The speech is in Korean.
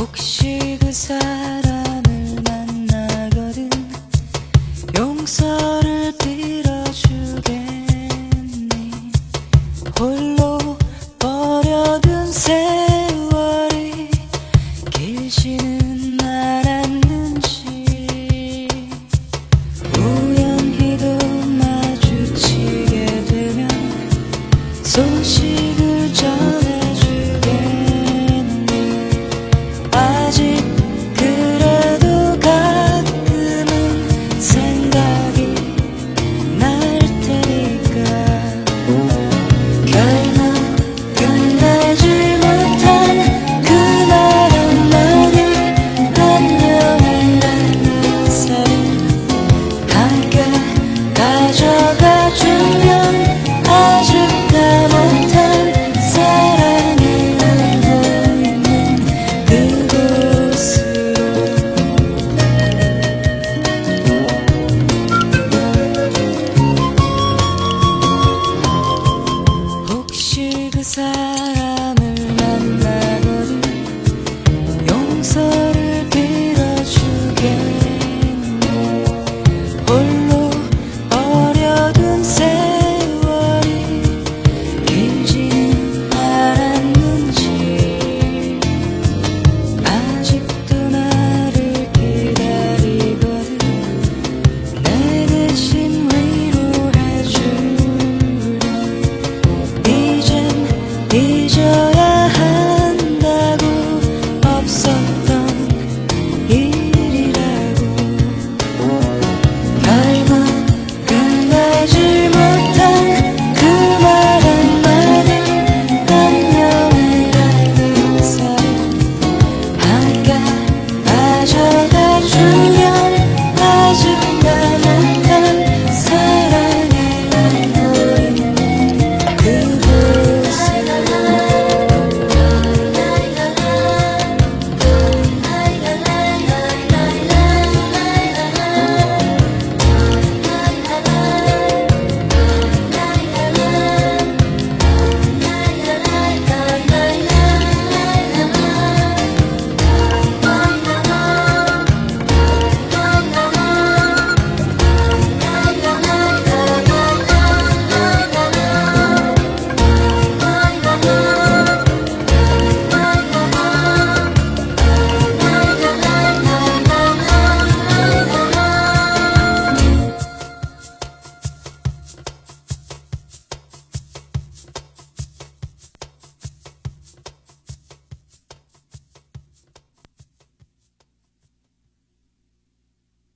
혹시 그 사람을 만나거든 용서를 빌어주겠니? 홀로 버려둔 세월이 길지는 않았는지 우연히도 마주치게 되면 소식을 전해 你这。